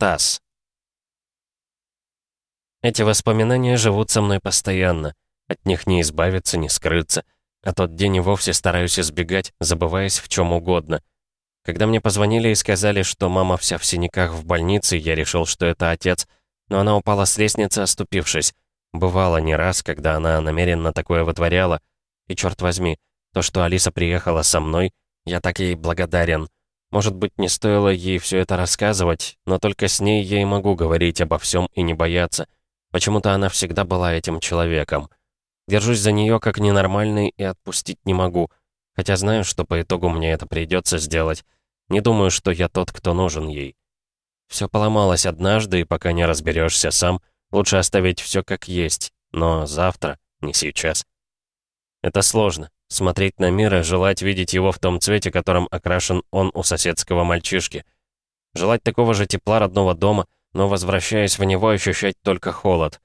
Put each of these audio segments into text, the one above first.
Стас. Эти воспоминания живут со мной постоянно. От них не избавиться, не скрыться. А тот день и вовсе стараюсь избегать, забываясь в чем угодно. Когда мне позвонили и сказали, что мама вся в синяках в больнице, я решил, что это отец, но она упала с лестницы, оступившись. Бывало не раз, когда она намеренно такое вытворяла. И черт возьми, то, что Алиса приехала со мной, я так ей благодарен. Может быть, не стоило ей все это рассказывать, но только с ней я и могу говорить обо всем и не бояться. Почему-то она всегда была этим человеком. Держусь за нее как ненормальный и отпустить не могу, хотя знаю, что по итогу мне это придется сделать. Не думаю, что я тот, кто нужен ей. Все поломалось однажды, и пока не разберешься сам, лучше оставить все как есть, но завтра, не сейчас. Это сложно. Смотреть на мир и желать видеть его в том цвете, которым окрашен он у соседского мальчишки. Желать такого же тепла родного дома, но, возвращаясь в него, ощущать только холод.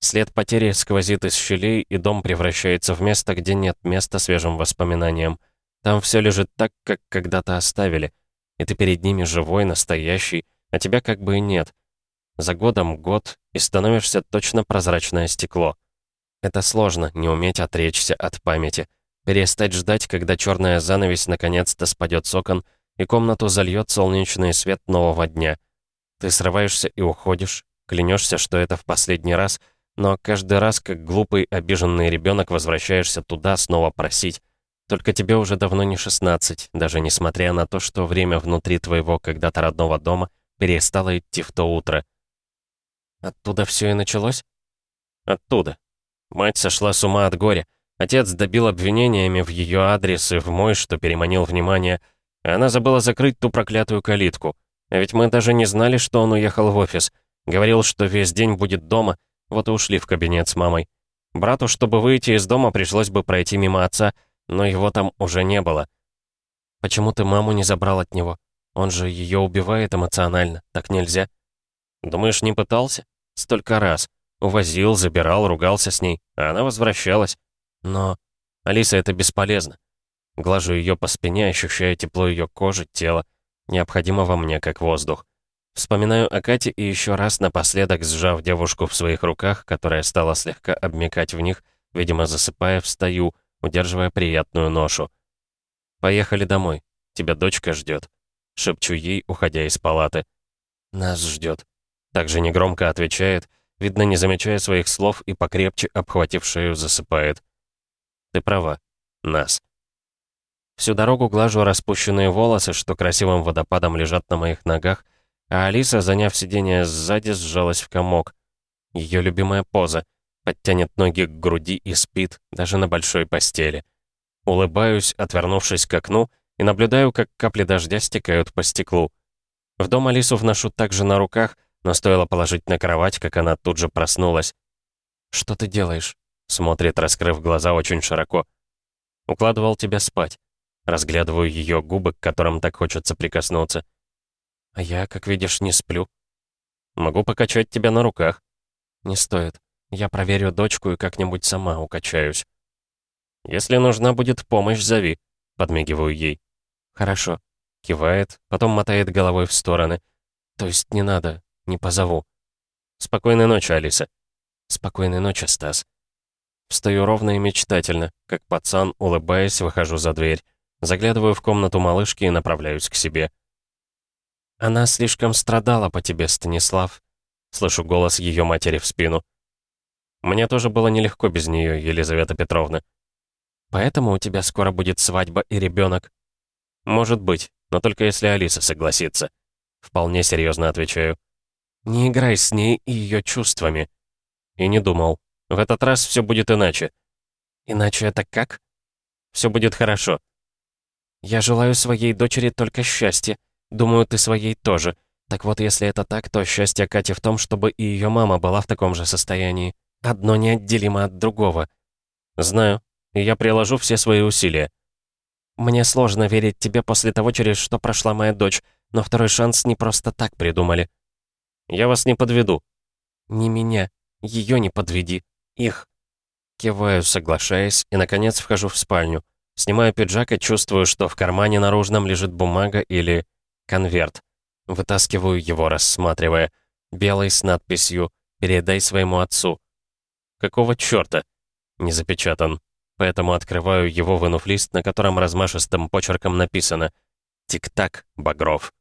След потери сквозит из щелей, и дом превращается в место, где нет места свежим воспоминаниям. Там все лежит так, как когда-то оставили. И ты перед ними живой, настоящий, а тебя как бы и нет. За годом год, и становишься точно прозрачное стекло. Это сложно, не уметь отречься от памяти. Перестать ждать, когда черная занавесь наконец-то спадет с окон, и комнату зальет солнечный свет нового дня. Ты срываешься и уходишь, клянешься, что это в последний раз, но каждый раз, как глупый, обиженный ребенок, возвращаешься туда снова просить. Только тебе уже давно не 16, даже несмотря на то, что время внутри твоего когда-то родного дома перестало идти в то утро. Оттуда все и началось? Оттуда, Мать сошла с ума от горя. Отец добил обвинениями в ее адрес и в мой, что переманил внимание. она забыла закрыть ту проклятую калитку. А ведь мы даже не знали, что он уехал в офис. Говорил, что весь день будет дома, вот и ушли в кабинет с мамой. Брату, чтобы выйти из дома, пришлось бы пройти мимо отца, но его там уже не было. «Почему ты маму не забрал от него? Он же ее убивает эмоционально, так нельзя». «Думаешь, не пытался? Столько раз. Увозил, забирал, ругался с ней, а она возвращалась. Но... Алиса, это бесполезно. Глажу ее по спине, ощущая тепло ее кожи, тела, необходимого мне как воздух. Вспоминаю о Кате и еще раз напоследок, сжав девушку в своих руках, которая стала слегка обмекать в них, видимо, засыпая, встаю, удерживая приятную ношу. «Поехали домой. Тебя дочка ждет», — шепчу ей, уходя из палаты. «Нас ждет», — также негромко отвечает, Видно, не замечая своих слов и покрепче обхватив шею, засыпает. Ты права. Нас. Всю дорогу глажу распущенные волосы, что красивым водопадом лежат на моих ногах, а Алиса, заняв сиденье сзади, сжалась в комок. Ее любимая поза. Подтянет ноги к груди и спит, даже на большой постели. Улыбаюсь, отвернувшись к окну, и наблюдаю, как капли дождя стекают по стеклу. В дом Алису вношу также на руках — но стоило положить на кровать, как она тут же проснулась. «Что ты делаешь?» Смотрит, раскрыв глаза очень широко. «Укладывал тебя спать». Разглядываю ее губы, к которым так хочется прикоснуться. «А я, как видишь, не сплю». «Могу покачать тебя на руках». «Не стоит. Я проверю дочку и как-нибудь сама укачаюсь». «Если нужна будет помощь, зови», — подмигиваю ей. «Хорошо». Кивает, потом мотает головой в стороны. «То есть не надо, не позову. Спокойной ночи, Алиса. Спокойной ночи, Стас. Встаю ровно и мечтательно, как пацан, улыбаясь, выхожу за дверь. Заглядываю в комнату малышки и направляюсь к себе. «Она слишком страдала по тебе, Станислав», — слышу голос ее матери в спину. «Мне тоже было нелегко без нее, Елизавета Петровна. Поэтому у тебя скоро будет свадьба и ребенок. Может быть, но только если Алиса согласится. Вполне серьезно отвечаю. Не играй с ней и ее чувствами. И не думал. В этот раз все будет иначе. Иначе это как? Все будет хорошо. Я желаю своей дочери только счастья. Думаю, ты своей тоже. Так вот, если это так, то счастье Кати в том, чтобы и ее мама была в таком же состоянии. Одно неотделимо от другого. Знаю. И я приложу все свои усилия. Мне сложно верить тебе после того, через что прошла моя дочь, но второй шанс не просто так придумали. Я вас не подведу». «Не меня. Ее не подведи. Их». Киваю, соглашаясь, и, наконец, вхожу в спальню. Снимаю пиджак и чувствую, что в кармане наружном лежит бумага или конверт. Вытаскиваю его, рассматривая. Белый с надписью «Передай своему отцу». Какого чёрта? Не запечатан. Поэтому открываю его, вынув лист, на котором размашистым почерком написано «Тик-так, Багров».